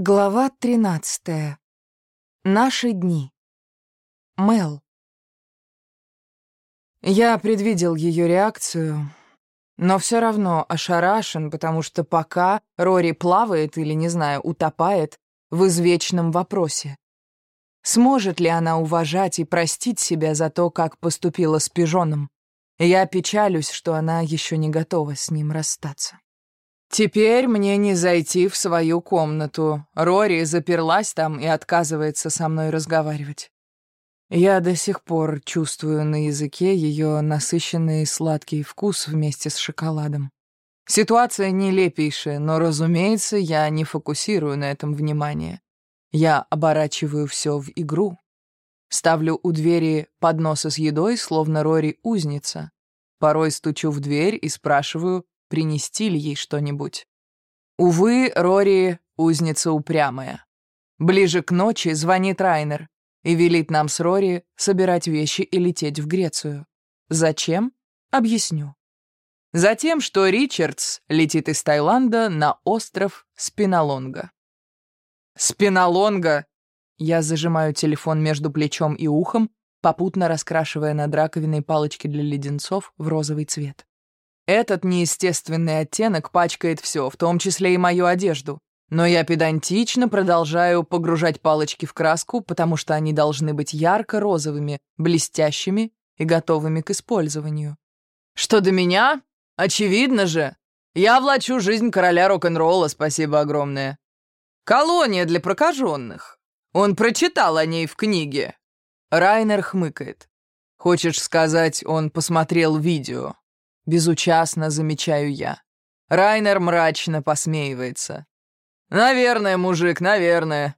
Глава 13. Наши дни. Мел. Я предвидел ее реакцию, но все равно ошарашен, потому что пока Рори плавает или, не знаю, утопает в извечном вопросе. Сможет ли она уважать и простить себя за то, как поступила с пижоном? Я печалюсь, что она еще не готова с ним расстаться. Теперь мне не зайти в свою комнату. Рори заперлась там и отказывается со мной разговаривать. Я до сих пор чувствую на языке ее насыщенный сладкий вкус вместе с шоколадом. Ситуация нелепейшая, но, разумеется, я не фокусирую на этом внимание. Я оборачиваю все в игру. Ставлю у двери подносы с едой, словно Рори узница. Порой стучу в дверь и спрашиваю, принести ли ей что-нибудь. Увы, Рори — узница упрямая. Ближе к ночи звонит Райнер и велит нам с Рори собирать вещи и лететь в Грецию. Зачем? Объясню. Затем, что Ричардс летит из Таиланда на остров Спиналонга. Спиналонга! Я зажимаю телефон между плечом и ухом, попутно раскрашивая над раковиной палочки для леденцов в розовый цвет. Этот неестественный оттенок пачкает все, в том числе и мою одежду. Но я педантично продолжаю погружать палочки в краску, потому что они должны быть ярко-розовыми, блестящими и готовыми к использованию. Что до меня? Очевидно же. Я влачу жизнь короля рок-н-ролла, спасибо огромное. Колония для прокаженных. Он прочитал о ней в книге. Райнер хмыкает. Хочешь сказать, он посмотрел видео? Безучастно замечаю я. Райнер мрачно посмеивается. «Наверное, мужик, наверное».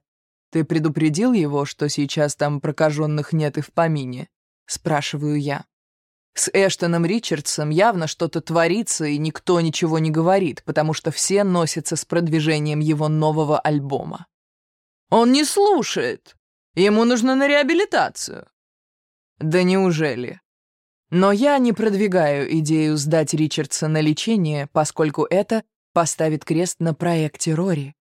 «Ты предупредил его, что сейчас там прокаженных нет и в помине?» Спрашиваю я. С Эштоном Ричардсом явно что-то творится, и никто ничего не говорит, потому что все носятся с продвижением его нового альбома. «Он не слушает. Ему нужно на реабилитацию». «Да неужели?» Но я не продвигаю идею сдать Ричардса на лечение, поскольку это поставит крест на проекте Рори.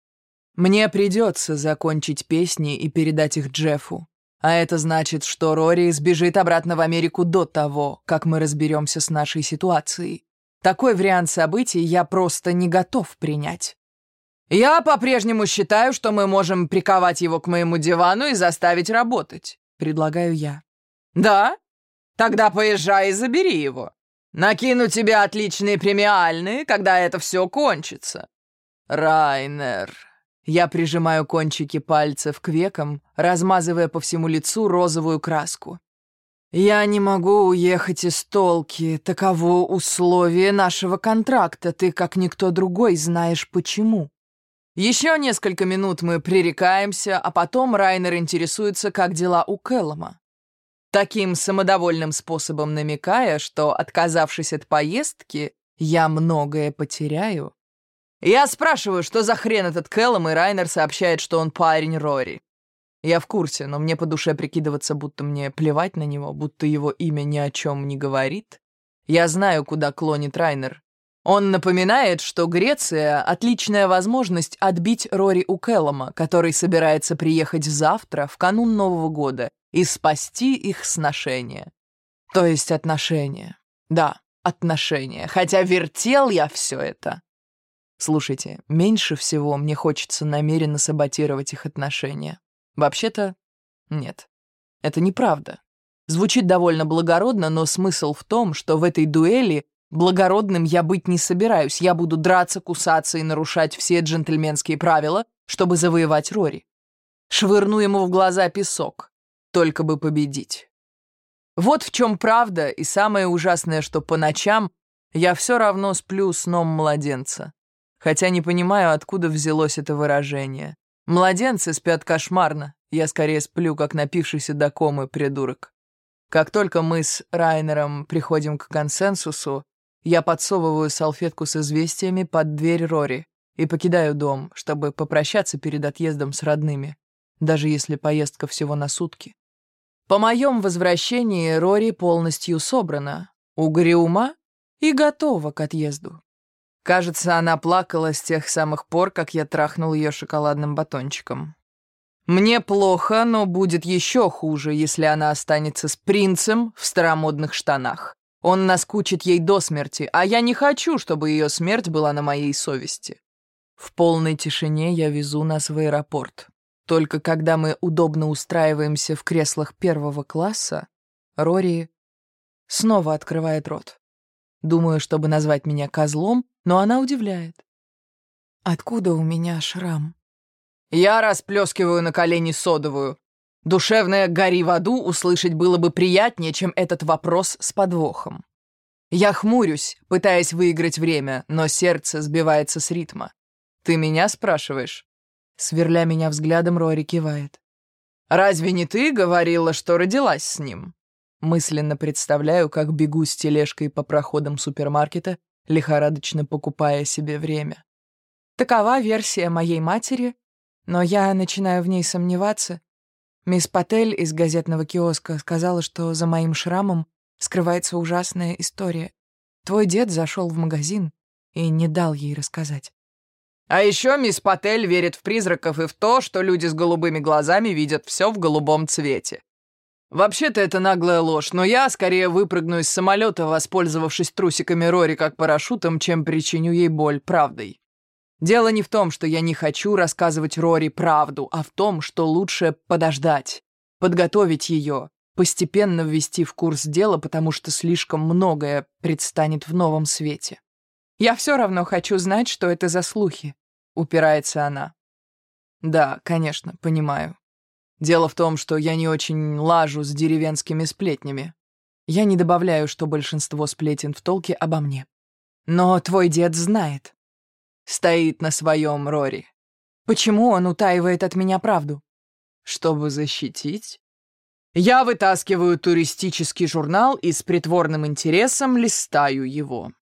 Мне придется закончить песни и передать их Джеффу. А это значит, что Рори сбежит обратно в Америку до того, как мы разберемся с нашей ситуацией. Такой вариант событий я просто не готов принять. Я по-прежнему считаю, что мы можем приковать его к моему дивану и заставить работать, предлагаю я. Да, Тогда поезжай и забери его. Накину тебе отличные премиальные, когда это все кончится. Райнер. Я прижимаю кончики пальцев к векам, размазывая по всему лицу розовую краску. «Я не могу уехать из Толки. Таково условие нашего контракта. Ты, как никто другой, знаешь почему». Еще несколько минут мы пререкаемся, а потом Райнер интересуется, как дела у Кэллома таким самодовольным способом намекая, что, отказавшись от поездки, я многое потеряю. Я спрашиваю, что за хрен этот Кэллом, и Райнер сообщает, что он парень Рори. Я в курсе, но мне по душе прикидываться, будто мне плевать на него, будто его имя ни о чем не говорит. Я знаю, куда клонит Райнер. Он напоминает, что Греция — отличная возможность отбить Рори у Кэллома, который собирается приехать завтра, в канун Нового года, и спасти их сношения. То есть отношения. Да, отношения. Хотя вертел я все это. Слушайте, меньше всего мне хочется намеренно саботировать их отношения. Вообще-то, нет. Это неправда. Звучит довольно благородно, но смысл в том, что в этой дуэли благородным я быть не собираюсь. Я буду драться, кусаться и нарушать все джентльменские правила, чтобы завоевать Рори. Швырну ему в глаза песок только бы победить. Вот в чем правда, и самое ужасное, что по ночам я все равно сплю сном младенца. Хотя не понимаю, откуда взялось это выражение. Младенцы спят кошмарно, я скорее сплю, как напившийся до комы придурок. Как только мы с Райнером приходим к консенсусу, я подсовываю салфетку с известиями под дверь Рори и покидаю дом, чтобы попрощаться перед отъездом с родными, даже если поездка всего на сутки. По моем возвращении Рори полностью собрана, угрюма и готова к отъезду. Кажется, она плакала с тех самых пор, как я трахнул ее шоколадным батончиком. Мне плохо, но будет еще хуже, если она останется с принцем в старомодных штанах. Он наскучит ей до смерти, а я не хочу, чтобы ее смерть была на моей совести. В полной тишине я везу нас в аэропорт. Только когда мы удобно устраиваемся в креслах первого класса, Рори снова открывает рот. Думаю, чтобы назвать меня козлом, но она удивляет. Откуда у меня шрам? Я расплескиваю на колени содовую. Душевное «гори в аду» услышать было бы приятнее, чем этот вопрос с подвохом. Я хмурюсь, пытаясь выиграть время, но сердце сбивается с ритма. «Ты меня спрашиваешь?» Сверля меня взглядом, Рори кивает. «Разве не ты говорила, что родилась с ним?» Мысленно представляю, как бегу с тележкой по проходам супермаркета, лихорадочно покупая себе время. Такова версия моей матери, но я начинаю в ней сомневаться, Мисс Патель из газетного киоска сказала, что за моим шрамом скрывается ужасная история. Твой дед зашел в магазин и не дал ей рассказать. А еще мисс Патель верит в призраков и в то, что люди с голубыми глазами видят все в голубом цвете. Вообще-то это наглая ложь, но я скорее выпрыгну из самолета, воспользовавшись трусиками Рори как парашютом, чем причиню ей боль правдой. Дело не в том, что я не хочу рассказывать Рори правду, а в том, что лучше подождать, подготовить ее, постепенно ввести в курс дела, потому что слишком многое предстанет в новом свете. «Я все равно хочу знать, что это за слухи», — упирается она. «Да, конечно, понимаю. Дело в том, что я не очень лажу с деревенскими сплетнями. Я не добавляю, что большинство сплетен в толке обо мне. Но твой дед знает, стоит на своем Рори. Почему он утаивает от меня правду? Чтобы защитить? Я вытаскиваю туристический журнал и с притворным интересом листаю его.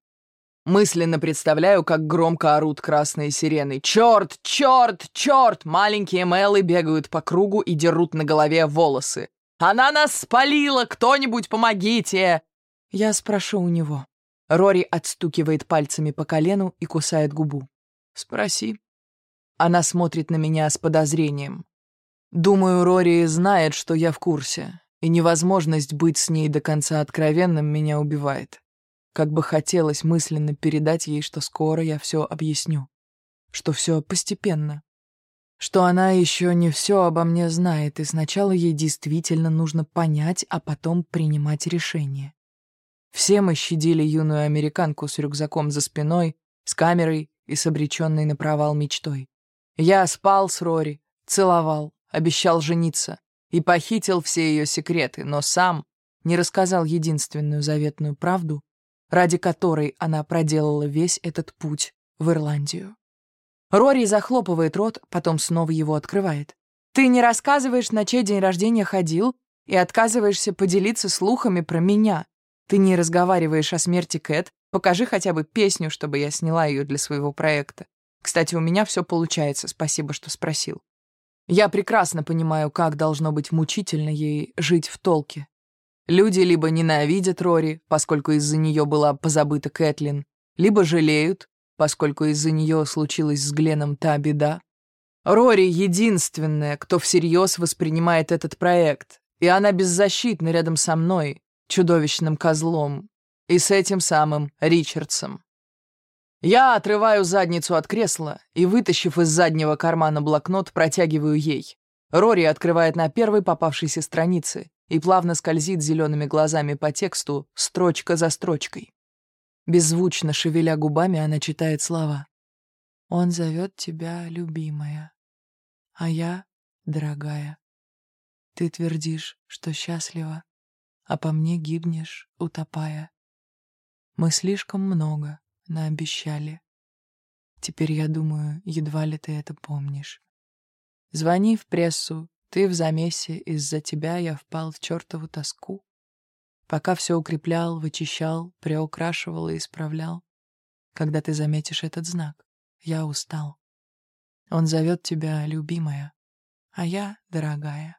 Мысленно представляю, как громко орут красные сирены. «Черт! Черт! Черт!» Маленькие Мелы бегают по кругу и дерут на голове волосы. «Она нас спалила! Кто-нибудь помогите!» Я спрошу у него. Рори отстукивает пальцами по колену и кусает губу. «Спроси». Она смотрит на меня с подозрением. Думаю, Рори знает, что я в курсе, и невозможность быть с ней до конца откровенным меня убивает. Как бы хотелось мысленно передать ей, что скоро я все объясню, что все постепенно, что она еще не все обо мне знает, и сначала ей действительно нужно понять, а потом принимать решение. Все мы щадили юную американку с рюкзаком за спиной, с камерой и с обреченной на провал мечтой. Я спал с Рори, целовал, обещал жениться и похитил все ее секреты, но сам не рассказал единственную заветную правду, ради которой она проделала весь этот путь в Ирландию. Рори захлопывает рот, потом снова его открывает. «Ты не рассказываешь, на чей день рождения ходил, и отказываешься поделиться слухами про меня. Ты не разговариваешь о смерти Кэт, Покажи хотя бы песню, чтобы я сняла ее для своего проекта. Кстати, у меня все получается, спасибо, что спросил. Я прекрасно понимаю, как должно быть мучительно ей жить в толке. Люди либо ненавидят Рори, поскольку из-за нее была позабыта Кэтлин, либо жалеют, поскольку из-за нее случилась с Гленом та беда. Рори — единственная, кто всерьез воспринимает этот проект, и она беззащитна рядом со мной, чудовищным козлом, и с этим самым Ричардсом. Я отрываю задницу от кресла и, вытащив из заднего кармана блокнот, протягиваю ей. Рори открывает на первой попавшейся странице и плавно скользит зелеными глазами по тексту, строчка за строчкой. Беззвучно шевеля губами, она читает слова. «Он зовет тебя, любимая, а я, дорогая. Ты твердишь, что счастлива, а по мне гибнешь, утопая. Мы слишком много наобещали. Теперь я думаю, едва ли ты это помнишь. Звони в прессу, ты в замесе, из-за тебя я впал в чертову тоску. Пока все укреплял, вычищал, приукрашивал и исправлял. Когда ты заметишь этот знак, я устал. Он зовет тебя, любимая, а я, дорогая.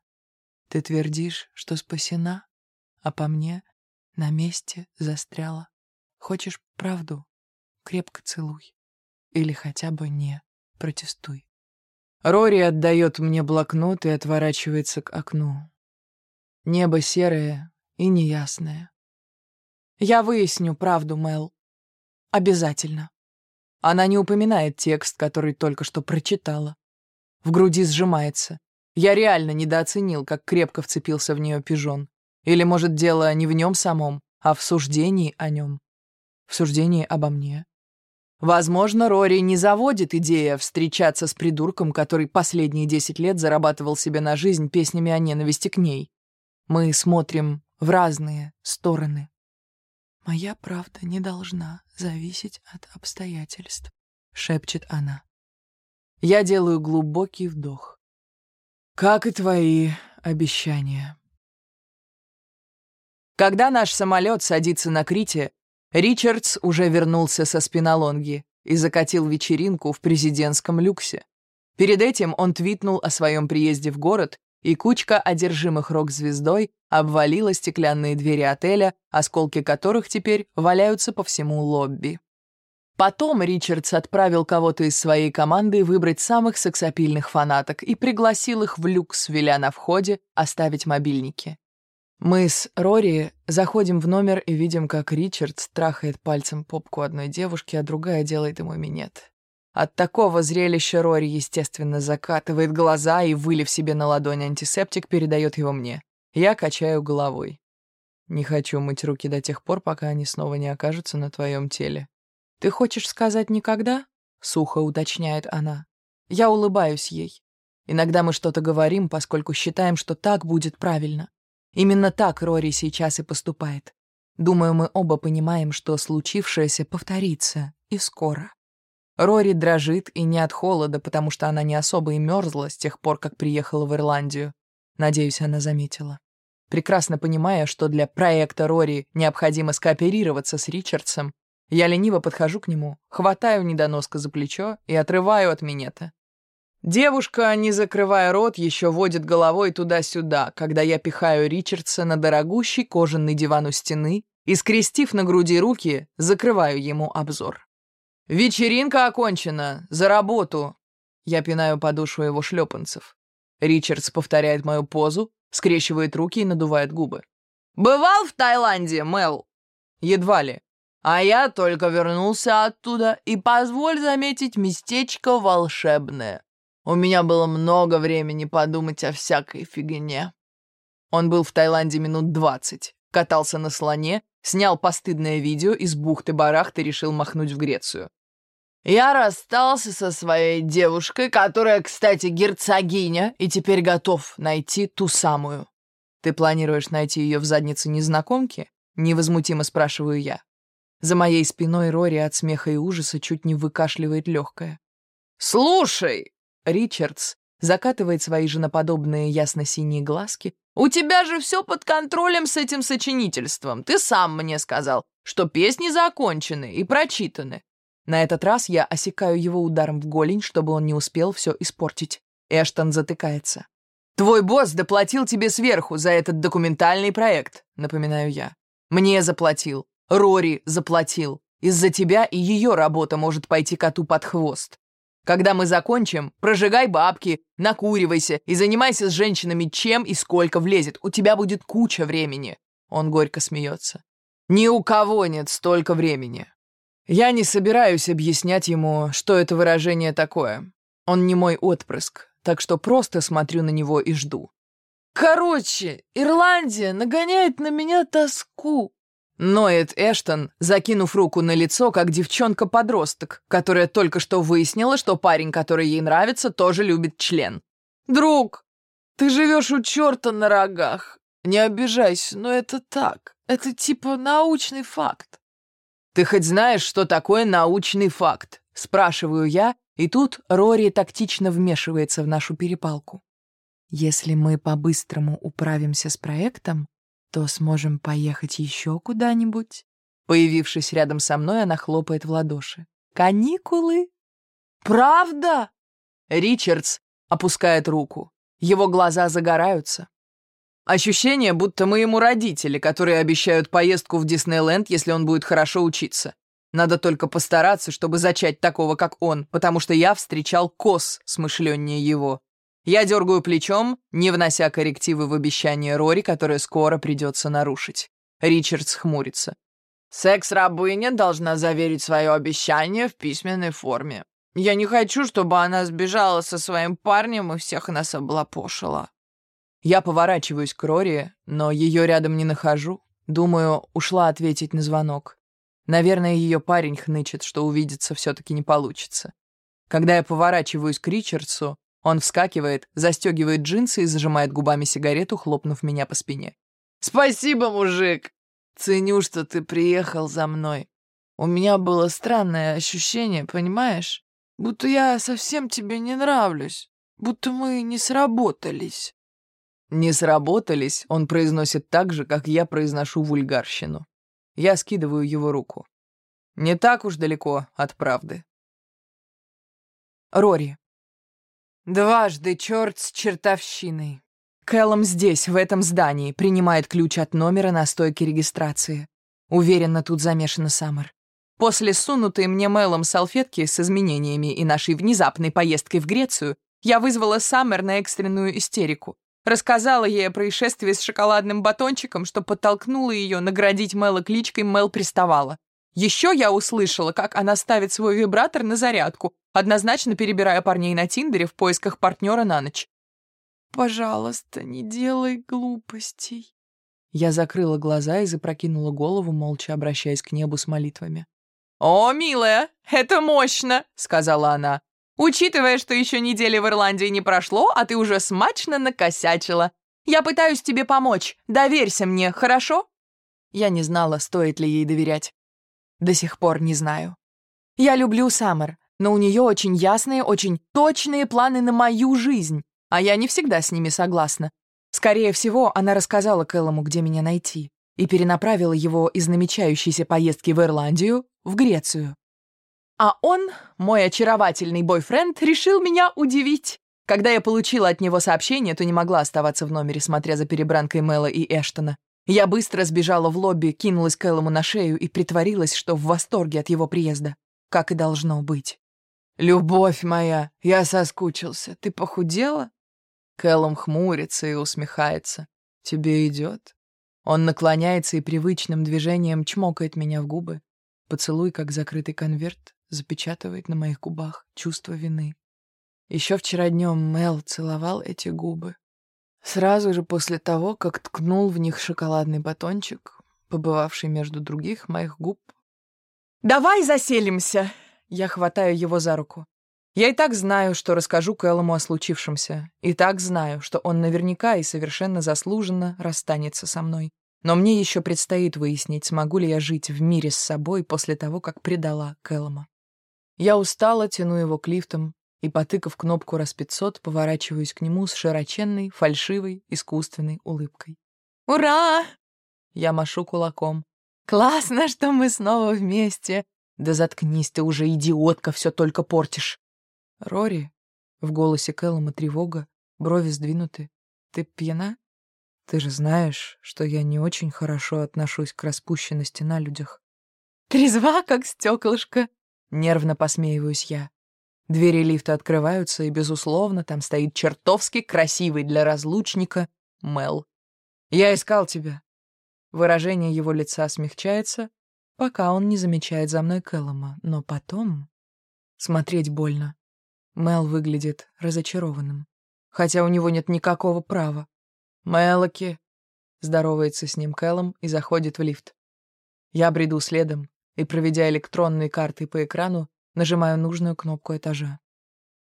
Ты твердишь, что спасена, а по мне на месте застряла. Хочешь правду? крепко целуй. Или хотя бы не протестуй. Рори отдает мне блокнот и отворачивается к окну. Небо серое и неясное. Я выясню правду, Мел. Обязательно. Она не упоминает текст, который только что прочитала. В груди сжимается. Я реально недооценил, как крепко вцепился в нее пижон. Или, может, дело не в нем самом, а в суждении о нем. В суждении обо мне. Возможно, Рори не заводит идея встречаться с придурком, который последние десять лет зарабатывал себе на жизнь песнями о ненависти к ней. Мы смотрим в разные стороны. «Моя правда не должна зависеть от обстоятельств», — шепчет она. Я делаю глубокий вдох. «Как и твои обещания». Когда наш самолет садится на Крите, Ричардс уже вернулся со спинолонги и закатил вечеринку в президентском люксе. Перед этим он твитнул о своем приезде в город, и кучка одержимых рок-звездой обвалила стеклянные двери отеля, осколки которых теперь валяются по всему лобби. Потом Ричардс отправил кого-то из своей команды выбрать самых сексапильных фанаток и пригласил их в люкс, веля на входе оставить мобильники. Мы с Рори заходим в номер и видим, как Ричард трахает пальцем попку одной девушки, а другая делает ему минет. От такого зрелища Рори, естественно, закатывает глаза и, вылив себе на ладонь антисептик, передает его мне. Я качаю головой. Не хочу мыть руки до тех пор, пока они снова не окажутся на твоем теле. «Ты хочешь сказать никогда?» — сухо уточняет она. Я улыбаюсь ей. Иногда мы что-то говорим, поскольку считаем, что так будет правильно. Именно так Рори сейчас и поступает. Думаю, мы оба понимаем, что случившееся повторится, и скоро. Рори дрожит и не от холода, потому что она не особо и мерзла с тех пор, как приехала в Ирландию. Надеюсь, она заметила. Прекрасно понимая, что для проекта Рори необходимо скооперироваться с Ричардсом, я лениво подхожу к нему, хватаю недоноска за плечо и отрываю от минета. Девушка, не закрывая рот, еще водит головой туда-сюда, когда я пихаю Ричардса на дорогущий кожаный диван у стены и, скрестив на груди руки, закрываю ему обзор. «Вечеринка окончена! За работу!» Я пинаю подошву его шлепанцев. Ричардс повторяет мою позу, скрещивает руки и надувает губы. «Бывал в Таиланде, Мел?» «Едва ли. А я только вернулся оттуда, и, позволь заметить, местечко волшебное. У меня было много времени подумать о всякой фигне. Он был в Таиланде минут двадцать, катался на слоне, снял постыдное видео из бухты-барахты решил махнуть в Грецию. Я расстался со своей девушкой, которая, кстати, герцогиня, и теперь готов найти ту самую. Ты планируешь найти ее в заднице незнакомки? Невозмутимо спрашиваю я. За моей спиной Рори от смеха и ужаса чуть не выкашливает легкое. «Слушай!» Ричардс закатывает свои женоподобные ясно-синие глазки. «У тебя же все под контролем с этим сочинительством. Ты сам мне сказал, что песни закончены и прочитаны». На этот раз я осекаю его ударом в голень, чтобы он не успел все испортить. Эштон затыкается. «Твой босс доплатил тебе сверху за этот документальный проект», — напоминаю я. «Мне заплатил. Рори заплатил. Из-за тебя и ее работа может пойти коту под хвост. Когда мы закончим, прожигай бабки, накуривайся и занимайся с женщинами чем и сколько влезет. У тебя будет куча времени». Он горько смеется. «Ни у кого нет столько времени». Я не собираюсь объяснять ему, что это выражение такое. Он не мой отпрыск, так что просто смотрю на него и жду. «Короче, Ирландия нагоняет на меня тоску», Ноет Эштон, закинув руку на лицо, как девчонка-подросток, которая только что выяснила, что парень, который ей нравится, тоже любит член. «Друг, ты живешь у черта на рогах. Не обижайся, но это так. Это типа научный факт». «Ты хоть знаешь, что такое научный факт?» Спрашиваю я, и тут Рори тактично вмешивается в нашу перепалку. «Если мы по-быстрому управимся с проектом, то сможем поехать еще куда-нибудь. Появившись рядом со мной, она хлопает в ладоши. «Каникулы?» «Правда?» Ричардс опускает руку. Его глаза загораются. Ощущение, будто мы ему родители, которые обещают поездку в Диснейленд, если он будет хорошо учиться. Надо только постараться, чтобы зачать такого, как он, потому что я встречал кос смышленнее его. Я дергаю плечом, не внося коррективы в обещание Рори, которое скоро придется нарушить. Ричардс хмурится. Секс-рабыня должна заверить свое обещание в письменной форме. Я не хочу, чтобы она сбежала со своим парнем и всех нас облапошила. Я поворачиваюсь к Рори, но ее рядом не нахожу. Думаю, ушла ответить на звонок. Наверное, ее парень хнычет, что увидеться все-таки не получится. Когда я поворачиваюсь к Ричардсу, он вскакивает, застегивает джинсы и зажимает губами сигарету, хлопнув меня по спине. «Спасибо, мужик! Ценю, что ты приехал за мной. У меня было странное ощущение, понимаешь? Будто я совсем тебе не нравлюсь, будто мы не сработались». «Не сработались» он произносит так же, как я произношу вульгарщину. Я скидываю его руку. Не так уж далеко от правды. Рори. Дважды черт с чертовщиной. Кэллом здесь, в этом здании, принимает ключ от номера на стойке регистрации. Уверенно, тут замешана Саммер. После сунутой мне мэлом салфетки с изменениями и нашей внезапной поездкой в Грецию я вызвала Саммер на экстренную истерику. Рассказала ей о происшествии с шоколадным батончиком, что подтолкнула ее наградить Мэла кличкой Мэл приставала. Еще я услышала, как она ставит свой вибратор на зарядку, однозначно перебирая парней на Тиндере в поисках партнера на ночь. «Пожалуйста, не делай глупостей». Я закрыла глаза и запрокинула голову, молча обращаясь к небу с молитвами. «О, милая, это мощно!» — сказала она. «Учитывая, что еще недели в Ирландии не прошло, а ты уже смачно накосячила. Я пытаюсь тебе помочь. Доверься мне, хорошо?» Я не знала, стоит ли ей доверять. До сих пор не знаю. Я люблю Саммер, но у нее очень ясные, очень точные планы на мою жизнь а я не всегда с ними согласна. Скорее всего, она рассказала Кэллому, где меня найти, и перенаправила его из намечающейся поездки в Ирландию в Грецию. А он, мой очаровательный бойфренд, решил меня удивить. Когда я получила от него сообщение, то не могла оставаться в номере, смотря за перебранкой Мэла и Эштона. Я быстро сбежала в лобби, кинулась Кэллому на шею и притворилась, что в восторге от его приезда. Как и должно быть. «Любовь моя, я соскучился. Ты похудела?» Кэллом хмурится и усмехается. «Тебе идет?» Он наклоняется и привычным движением чмокает меня в губы. Поцелуй, как закрытый конверт, запечатывает на моих губах чувство вины. Еще вчера днем Мел целовал эти губы. Сразу же после того, как ткнул в них шоколадный батончик, побывавший между других моих губ. «Давай заселимся!» Я хватаю его за руку. Я и так знаю, что расскажу Кэллому о случившемся. И так знаю, что он наверняка и совершенно заслуженно расстанется со мной. Но мне еще предстоит выяснить, смогу ли я жить в мире с собой после того, как предала Кэллома. Я устала, тяну его к лифтам и, потыкав кнопку раз пятьсот, поворачиваюсь к нему с широченной, фальшивой, искусственной улыбкой. «Ура!» Я машу кулаком. «Классно, что мы снова вместе!» «Да заткнись ты уже, идиотка, все только портишь!» «Рори?» — в голосе Кэллома тревога, брови сдвинуты. «Ты пьяна? Ты же знаешь, что я не очень хорошо отношусь к распущенности на людях». «Трезва, как стеклышко!» — нервно посмеиваюсь я. Двери лифта открываются, и, безусловно, там стоит чертовски красивый для разлучника Мел. «Я искал тебя». Выражение его лица смягчается, пока он не замечает за мной Кэллома, но потом... Смотреть больно. Мел выглядит разочарованным, хотя у него нет никакого права. «Мелоки!» — здоровается с ним Кэллом и заходит в лифт. Я бреду следом и, проведя электронной картой по экрану, нажимаю нужную кнопку этажа.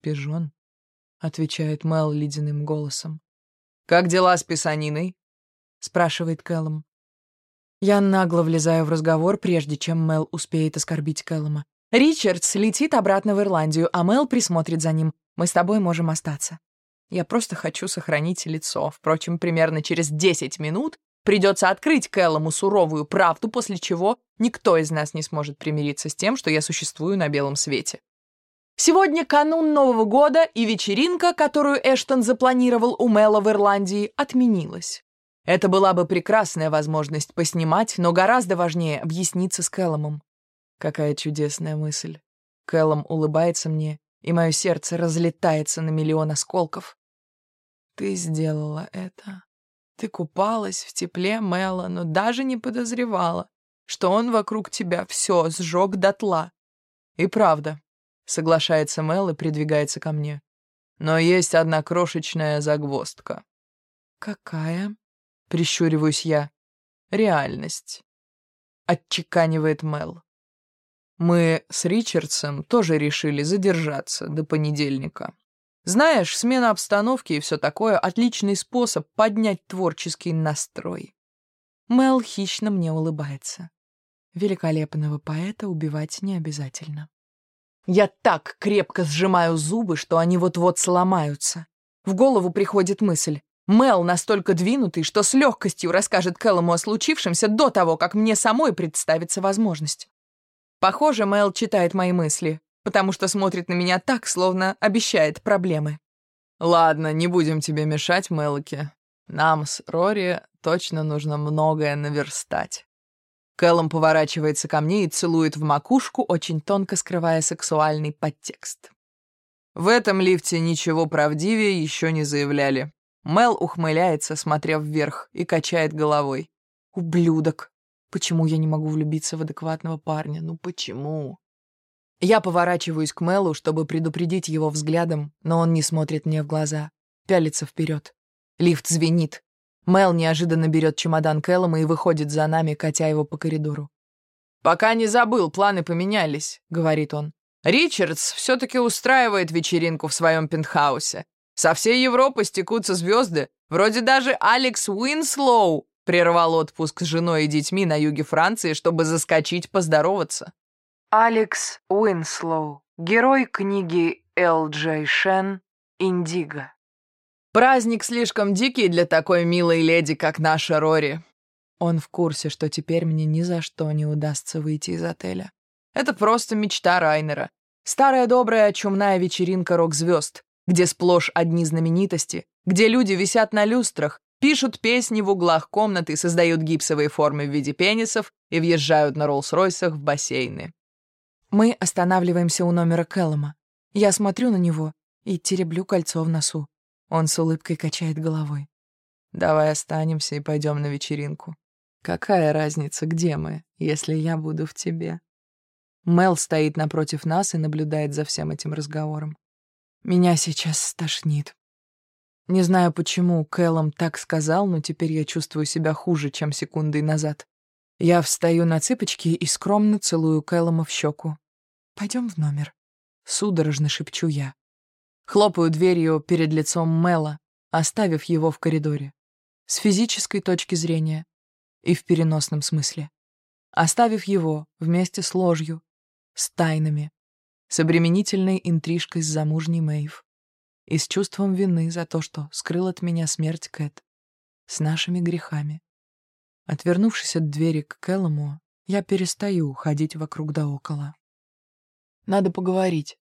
«Пижон», — отвечает Мел ледяным голосом. «Как дела с писаниной?» — спрашивает Кэллом. Я нагло влезаю в разговор, прежде чем Мел успеет оскорбить Кэллома. Ричардс летит обратно в Ирландию, а Мел присмотрит за ним. Мы с тобой можем остаться. Я просто хочу сохранить лицо. Впрочем, примерно через 10 минут придется открыть Кэллому суровую правду, после чего никто из нас не сможет примириться с тем, что я существую на белом свете. Сегодня канун Нового года, и вечеринка, которую Эштон запланировал у Мэла в Ирландии, отменилась. Это была бы прекрасная возможность поснимать, но гораздо важнее объясниться с Кэлломом. Какая чудесная мысль. Кэллом улыбается мне, и мое сердце разлетается на миллион осколков. Ты сделала это. Ты купалась в тепле Мэла, но даже не подозревала, что он вокруг тебя все сжег дотла. И правда, соглашается Мэл и придвигается ко мне. Но есть одна крошечная загвоздка. Какая? Прищуриваюсь я. Реальность. Отчеканивает Мэл. Мы с Ричардсом тоже решили задержаться до понедельника. Знаешь, смена обстановки и все такое — отличный способ поднять творческий настрой. Мел хищно мне улыбается. Великолепного поэта убивать не обязательно. Я так крепко сжимаю зубы, что они вот-вот сломаются. В голову приходит мысль. Мел настолько двинутый, что с легкостью расскажет Кэллому о случившемся до того, как мне самой представится возможность. Похоже, Мел читает мои мысли, потому что смотрит на меня так, словно обещает проблемы. «Ладно, не будем тебе мешать, Мелоки. Нам с Рори точно нужно многое наверстать». Кэллом поворачивается ко мне и целует в макушку, очень тонко скрывая сексуальный подтекст. В этом лифте ничего правдивее еще не заявляли. Мел ухмыляется, смотрев вверх, и качает головой. «Ублюдок! Почему я не могу влюбиться в адекватного парня? Ну почему?» Я поворачиваюсь к Мелу, чтобы предупредить его взглядом, но он не смотрит мне в глаза. Пялится вперед. Лифт звенит. Мел неожиданно берет чемодан Кэллома и выходит за нами, катя его по коридору. «Пока не забыл, планы поменялись», — говорит он. «Ричардс все-таки устраивает вечеринку в своем пентхаусе. Со всей Европы стекутся звезды. Вроде даже Алекс Уинслоу прервал отпуск с женой и детьми на юге Франции, чтобы заскочить поздороваться. Алекс Уинслоу, герой книги Л. Джей Шен «Индиго». Праздник слишком дикий для такой милой леди, как наша Рори. Он в курсе, что теперь мне ни за что не удастся выйти из отеля. Это просто мечта Райнера. Старая добрая чумная вечеринка рок-звезд, где сплошь одни знаменитости, где люди висят на люстрах, пишут песни в углах комнаты, создают гипсовые формы в виде пенисов и въезжают на Роллс-Ройсах в бассейны. Мы останавливаемся у номера Кэллома. Я смотрю на него и тереблю кольцо в носу. Он с улыбкой качает головой. «Давай останемся и пойдем на вечеринку. Какая разница, где мы, если я буду в тебе?» Мел стоит напротив нас и наблюдает за всем этим разговором. Меня сейчас стошнит. Не знаю, почему Кэллом так сказал, но теперь я чувствую себя хуже, чем секундой назад. Я встаю на цыпочки и скромно целую Кэллома в щеку. Пойдем в номер. Судорожно шепчу я. Хлопаю дверью перед лицом Мэла, оставив его в коридоре. С физической точки зрения и в переносном смысле. Оставив его вместе с ложью, с тайнами, с обременительной интрижкой с замужней Мэйв и с чувством вины за то, что скрыл от меня смерть Кэт, с нашими грехами. Отвернувшись от двери к Кэллому, я перестаю ходить вокруг да около. Надо поговорить.